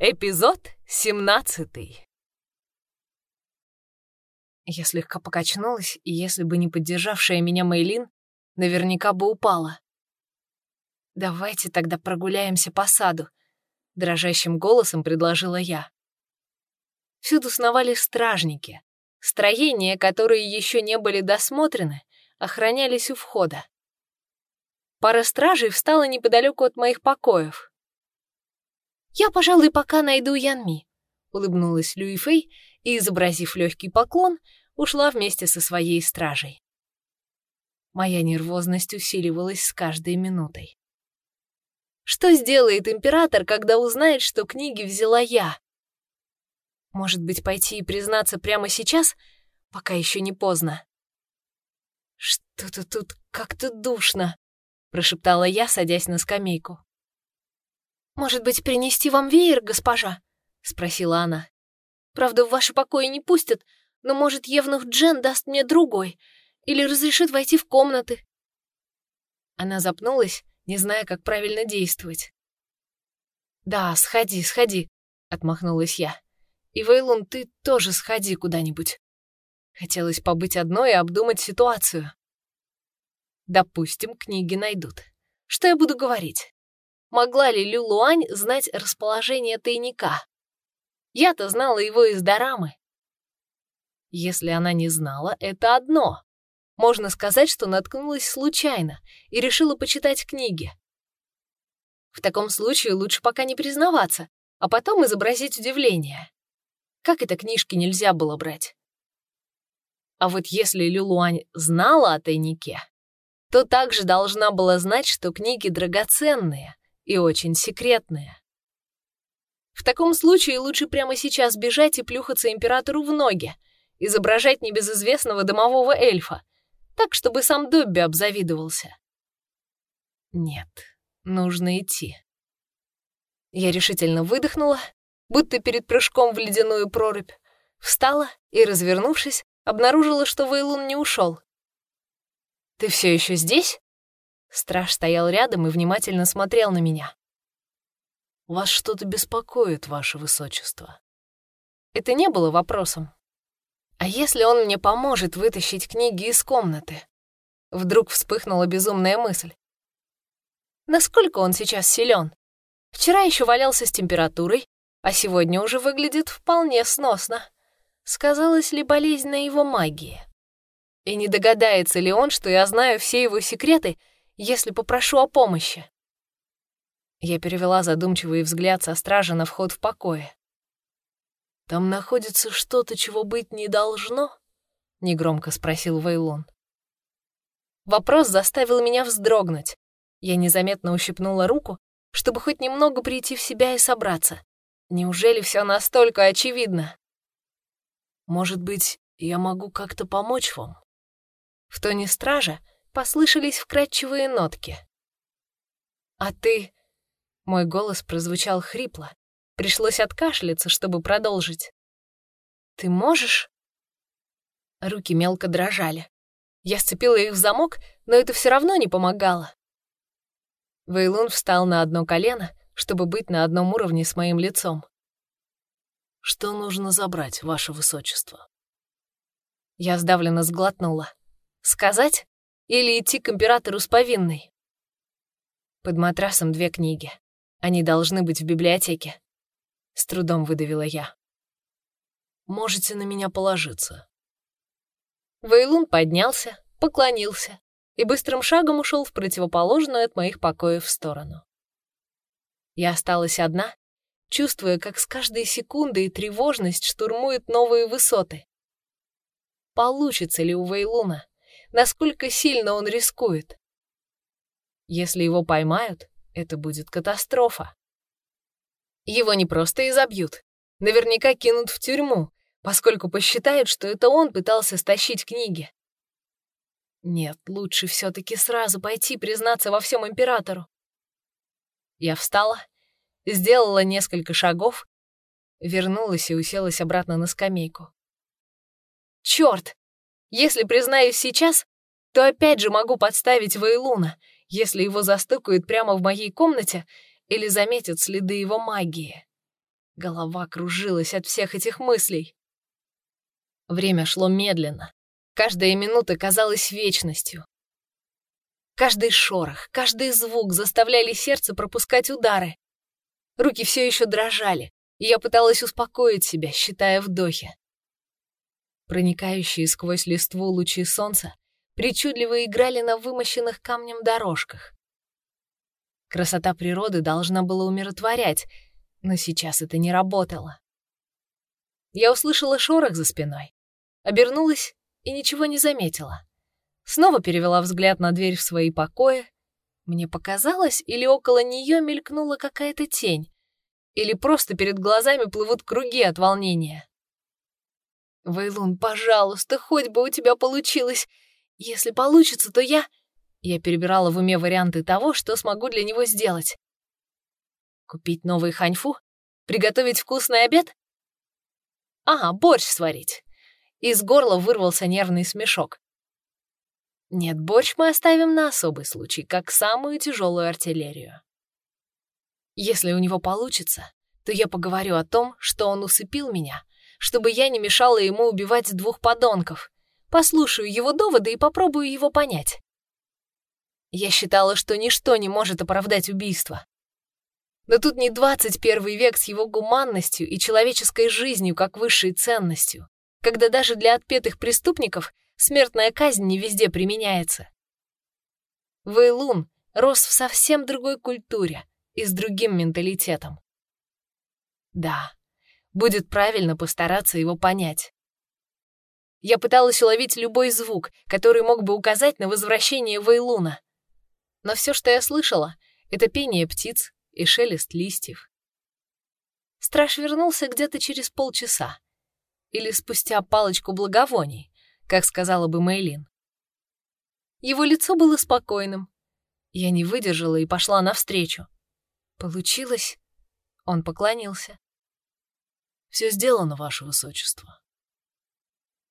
Эпизод семнадцатый. Я слегка покачнулась, и если бы не поддержавшая меня Мейлин, наверняка бы упала. «Давайте тогда прогуляемся по саду», — дрожащим голосом предложила я. Всюду сновали стражники. Строения, которые еще не были досмотрены, охранялись у входа. Пара стражей встала неподалеку от моих покоев. «Я, пожалуй, пока найду Янми», — улыбнулась Люи Фэй и, изобразив легкий поклон, ушла вместе со своей стражей. Моя нервозность усиливалась с каждой минутой. Что сделает император, когда узнает, что книги взяла я? Может быть, пойти и признаться прямо сейчас, пока еще не поздно? «Что-то тут как-то душно», — прошептала я, садясь на скамейку. «Может быть, принести вам веер, госпожа?» — спросила она. «Правда, в ваши покои не пустят, но, может, Евнух Джен даст мне другой или разрешит войти в комнаты». Она запнулась, не зная, как правильно действовать. «Да, сходи, сходи», — отмахнулась я. «И, Вейлун, ты тоже сходи куда-нибудь». Хотелось побыть одной и обдумать ситуацию. Допустим, книги найдут. Что я буду говорить? Могла ли Лю Луань знать расположение тайника? Я-то знала его из Дорамы. Если она не знала, это одно. Можно сказать, что наткнулась случайно и решила почитать книги. В таком случае лучше пока не признаваться, а потом изобразить удивление. Как это книжки нельзя было брать? А вот если Люлуань знала о тайнике, то также должна была знать, что книги драгоценные, и очень секретные. В таком случае лучше прямо сейчас бежать и плюхаться императору в ноги, изображать небезызвестного домового эльфа, так, чтобы сам Добби обзавидовался. Нет, нужно идти. Я решительно выдохнула, будто перед прыжком в ледяную прорубь, встала и, развернувшись, обнаружила, что Вейлун не ушел. «Ты все еще здесь?» Страж стоял рядом и внимательно смотрел на меня. «Вас что-то беспокоит, ваше высочество?» Это не было вопросом. «А если он мне поможет вытащить книги из комнаты?» Вдруг вспыхнула безумная мысль. Насколько он сейчас силен? Вчера еще валялся с температурой, а сегодня уже выглядит вполне сносно. Сказалась ли болезнь на его магии? И не догадается ли он, что я знаю все его секреты — если попрошу о помощи?» Я перевела задумчивый взгляд со стражи на вход в покое. «Там находится что-то, чего быть не должно?» — негромко спросил Вейлон. Вопрос заставил меня вздрогнуть. Я незаметно ущипнула руку, чтобы хоть немного прийти в себя и собраться. Неужели все настолько очевидно? «Может быть, я могу как-то помочь вам?» В тоне стража послышались вкрадчивые нотки. «А ты...» — мой голос прозвучал хрипло. Пришлось откашляться, чтобы продолжить. «Ты можешь?» Руки мелко дрожали. Я сцепила их в замок, но это все равно не помогало. Вейлун встал на одно колено, чтобы быть на одном уровне с моим лицом. «Что нужно забрать, ваше высочество?» Я сдавленно сглотнула. «Сказать?» Или идти к императору с повинной? Под матрасом две книги. Они должны быть в библиотеке. С трудом выдавила я. Можете на меня положиться. Вейлун поднялся, поклонился и быстрым шагом ушел в противоположную от моих покоев сторону. Я осталась одна, чувствуя, как с каждой секундой тревожность штурмует новые высоты. Получится ли у Вейлуна насколько сильно он рискует. Если его поймают, это будет катастрофа. Его не просто изобьют, наверняка кинут в тюрьму, поскольку посчитают, что это он пытался стащить книги. Нет, лучше все-таки сразу пойти признаться во всем императору. Я встала, сделала несколько шагов, вернулась и уселась обратно на скамейку. Черт! Если признаюсь сейчас, то опять же могу подставить Вейлуна, если его застукают прямо в моей комнате или заметят следы его магии. Голова кружилась от всех этих мыслей. Время шло медленно. Каждая минута казалась вечностью. Каждый шорох, каждый звук заставляли сердце пропускать удары. Руки все еще дрожали, и я пыталась успокоить себя, считая вдохи. Проникающие сквозь листву лучи солнца причудливо играли на вымощенных камнем дорожках. Красота природы должна была умиротворять, но сейчас это не работало. Я услышала шорох за спиной, обернулась и ничего не заметила. Снова перевела взгляд на дверь в свои покои. Мне показалось, или около нее мелькнула какая-то тень, или просто перед глазами плывут круги от волнения. «Вейлун, пожалуйста, хоть бы у тебя получилось. Если получится, то я...» Я перебирала в уме варианты того, что смогу для него сделать. Купить новый ханьфу? Приготовить вкусный обед? Ага, борщ сварить. Из горла вырвался нервный смешок. Нет, борщ мы оставим на особый случай, как самую тяжелую артиллерию. Если у него получится, то я поговорю о том, что он усыпил меня, чтобы я не мешала ему убивать двух подонков. Послушаю его доводы и попробую его понять. Я считала, что ничто не может оправдать убийство. Но тут не 21 век с его гуманностью и человеческой жизнью как высшей ценностью, когда даже для отпетых преступников смертная казнь не везде применяется. Вейлун рос в совсем другой культуре и с другим менталитетом. Да, будет правильно постараться его понять. Я пыталась уловить любой звук, который мог бы указать на возвращение Вейлуна. Но все, что я слышала, это пение птиц и шелест листьев. Страж вернулся где-то через полчаса или спустя палочку благовоний, как сказала бы Мейлин. Его лицо было спокойным. Я не выдержала и пошла навстречу. Получилось? Он поклонился. Все сделано, ваше высочество.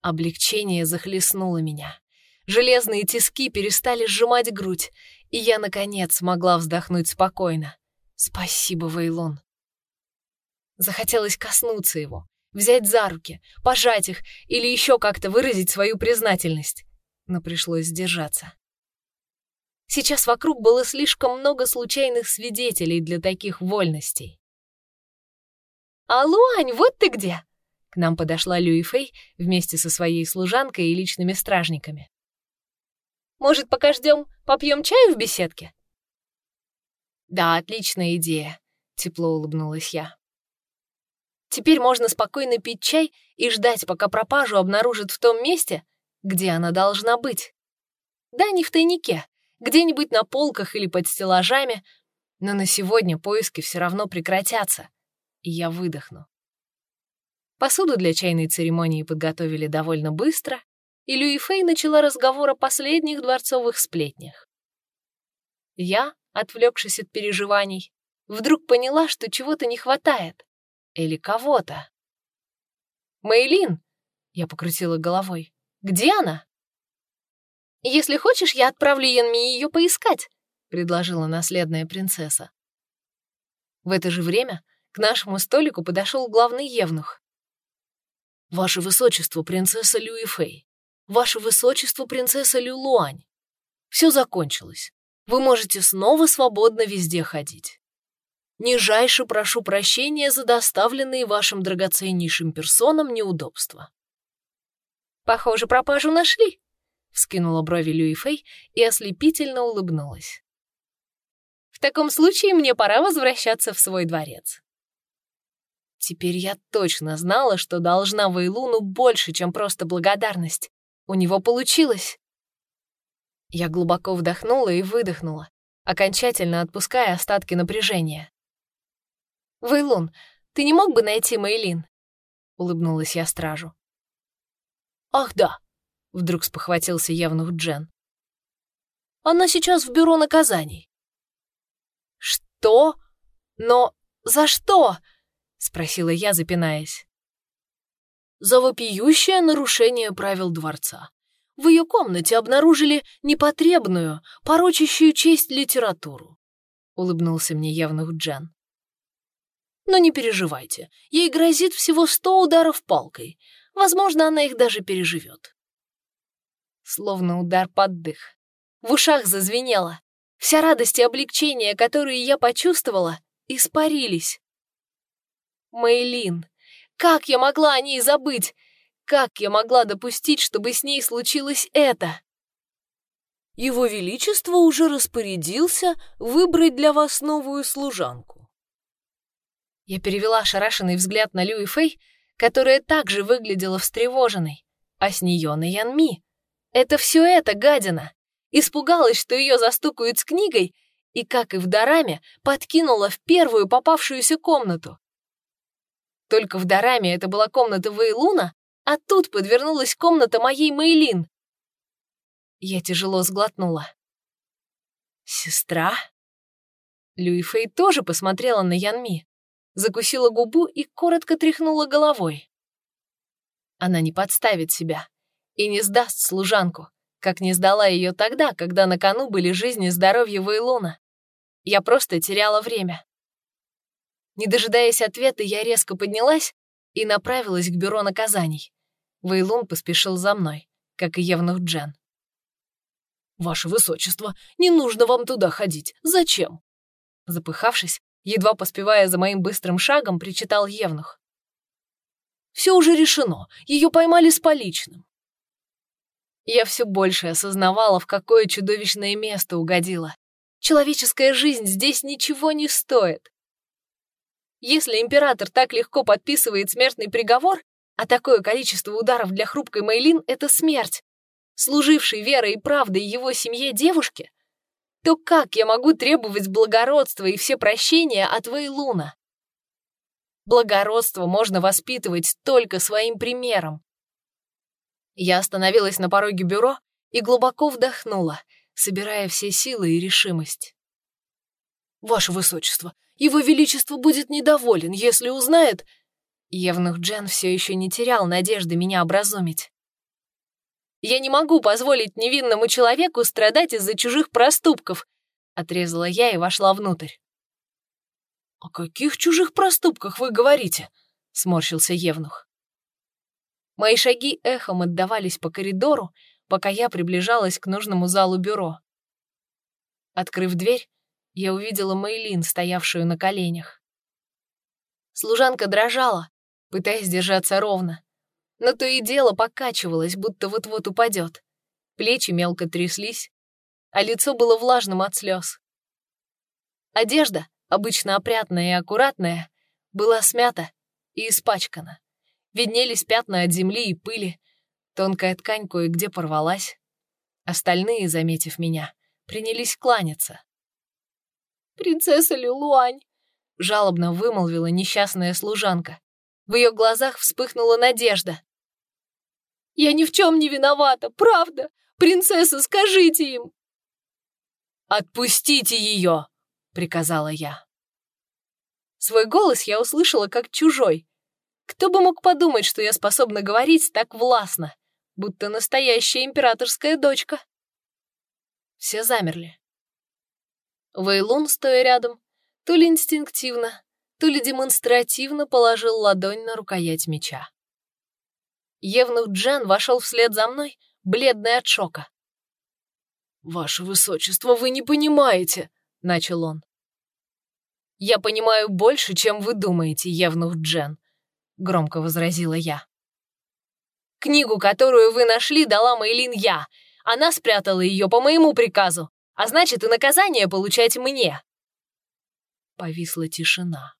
Облегчение захлестнуло меня. Железные тиски перестали сжимать грудь, и я, наконец, смогла вздохнуть спокойно. Спасибо, Вейлон. Захотелось коснуться его, взять за руки, пожать их или еще как-то выразить свою признательность. Но пришлось сдержаться. Сейчас вокруг было слишком много случайных свидетелей для таких вольностей. «Алло, Ань, вот ты где!» К нам подошла Люи Фэй вместе со своей служанкой и личными стражниками. «Может, пока ждем, попьем чаю в беседке?» «Да, отличная идея», — тепло улыбнулась я. Теперь можно спокойно пить чай и ждать, пока пропажу обнаружат в том месте, где она должна быть. Да, не в тайнике, где-нибудь на полках или под стеллажами, но на сегодня поиски все равно прекратятся, и я выдохну. Посуду для чайной церемонии подготовили довольно быстро, и Люи Фэй начала разговор о последних дворцовых сплетнях. Я, отвлекшись от переживаний, вдруг поняла, что чего-то не хватает. Или кого-то. «Мэйлин!» — я покрутила головой. «Где она?» «Если хочешь, я отправлю Янми ее поискать», — предложила наследная принцесса. В это же время к нашему столику подошел главный евнух. «Ваше высочество, принцесса Люифей! Ваше высочество, принцесса Люлуань! Все закончилось. Вы можете снова свободно везде ходить. Нижайше прошу прощения за доставленные вашим драгоценнейшим персонам неудобства. Похоже, пропажу нашли, вскинула брови Люи Фэй и ослепительно улыбнулась. В таком случае мне пора возвращаться в свой дворец. Теперь я точно знала, что должна Вейлуну больше, чем просто благодарность. У него получилось. Я глубоко вдохнула и выдохнула, окончательно отпуская остатки напряжения. «Вейлун, ты не мог бы найти Мейлин?» — улыбнулась я стражу. «Ах да!» — вдруг спохватился явнух Джен. «Она сейчас в бюро наказаний». «Что? Но за что?» — спросила я, запинаясь. «За вопиющее нарушение правил дворца. В ее комнате обнаружили непотребную, порочащую честь литературу», — улыбнулся мне явнух Джен. Но не переживайте, ей грозит всего сто ударов палкой. Возможно, она их даже переживет. Словно удар под дых. В ушах зазвенело. Вся радость и облегчение, которые я почувствовала, испарились. Мейлин, как я могла о ней забыть? Как я могла допустить, чтобы с ней случилось это? Его Величество уже распорядился выбрать для вас новую служанку. Я перевела ошарашенный взгляд на Люи Фэй, которая также выглядела встревоженной, а с нее на Янми. Это все это гадина. Испугалась, что ее застукают с книгой, и, как и в Дараме, подкинула в первую попавшуюся комнату. Только в Дараме это была комната Вейлуна, а тут подвернулась комната моей Мейлин. Я тяжело сглотнула. «Сестра?» Люи Фэй тоже посмотрела на Янми, закусила губу и коротко тряхнула головой. Она не подставит себя и не сдаст служанку, как не сдала ее тогда, когда на кону были жизни и здоровье Вейлуна. Я просто теряла время. Не дожидаясь ответа, я резко поднялась и направилась к бюро наказаний. Вейлун поспешил за мной, как и Евнух Джен. «Ваше Высочество, не нужно вам туда ходить. Зачем?» Запыхавшись, едва поспевая за моим быстрым шагом, причитал Евнух. «Все уже решено, ее поймали с поличным». Я все больше осознавала, в какое чудовищное место угодила. Человеческая жизнь здесь ничего не стоит. Если император так легко подписывает смертный приговор, а такое количество ударов для хрупкой Мейлин — это смерть, служившей верой и правдой его семье девушке, то как я могу требовать благородства и все прощения от Вейлуна? Благородство можно воспитывать только своим примером. Я остановилась на пороге бюро и глубоко вдохнула, собирая все силы и решимость. «Ваше Высочество, его Величество будет недоволен, если узнает...» Евнух Джен все еще не терял надежды меня образумить. «Я не могу позволить невинному человеку страдать из-за чужих проступков», отрезала я и вошла внутрь. «О каких чужих проступках вы говорите?» — сморщился Евнух. Мои шаги эхом отдавались по коридору, пока я приближалась к нужному залу бюро. Открыв дверь, я увидела Мейлин, стоявшую на коленях. Служанка дрожала, пытаясь держаться ровно, но то и дело покачивалась, будто вот-вот упадет. Плечи мелко тряслись, а лицо было влажным от слез. Одежда, обычно опрятная и аккуратная, была смята и испачкана. Виднелись пятна от земли и пыли, тонкая ткань кое-где порвалась. Остальные, заметив меня, принялись кланяться. «Принцесса Люлуань!» — жалобно вымолвила несчастная служанка. В ее глазах вспыхнула надежда. «Я ни в чем не виновата, правда! Принцесса, скажите им!» «Отпустите ее!» — приказала я. Свой голос я услышала как чужой. Кто бы мог подумать, что я способна говорить так властно, будто настоящая императорская дочка. Все замерли. Вейлун, стоя рядом, то ли инстинктивно, то ли демонстративно положил ладонь на рукоять меча. Евнух Джан вошел вслед за мной, бледный от шока. «Ваше высочество, вы не понимаете», — начал он. «Я понимаю больше, чем вы думаете, Евнух Джен», — громко возразила я. «Книгу, которую вы нашли, дала Мейлин я. Она спрятала ее по моему приказу а значит и наказание получать мне. Повисла тишина.